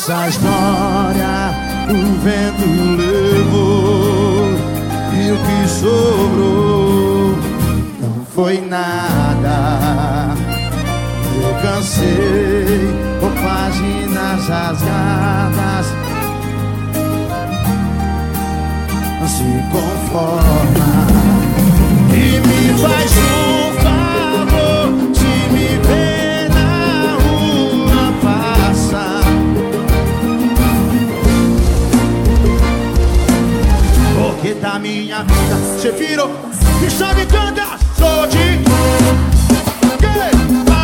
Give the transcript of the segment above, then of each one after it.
nossa história o vento levou e o que sobrou não foi nada. Eu cansei com páginas rasgadas. Se conforma e me faz um minha vida você virou e sabe cantar. Sou de que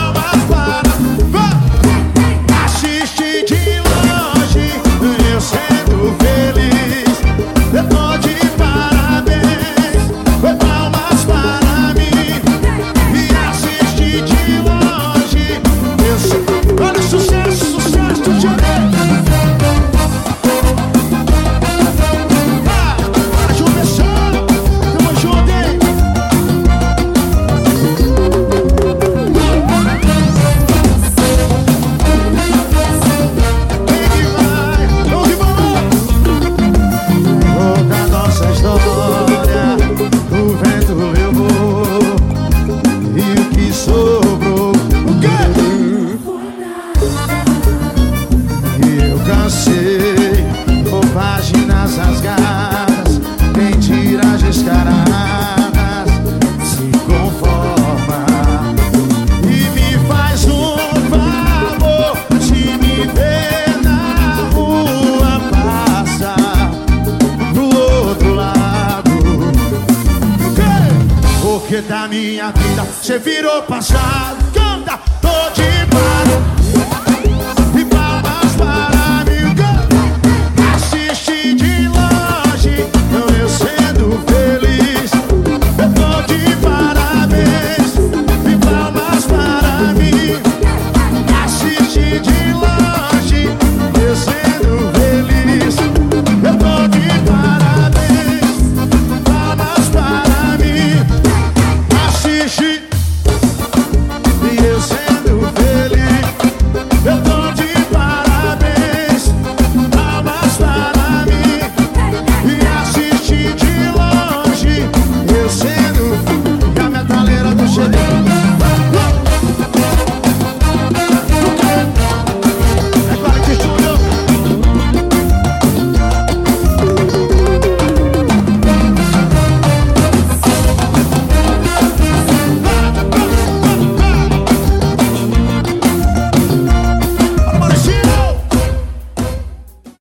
cansei páginas rasgadas, mentiras descaradas. Se conforma e me faz um favor. Se me ver na rua, passa pro outro lado. Porque da minha vida você virou passado.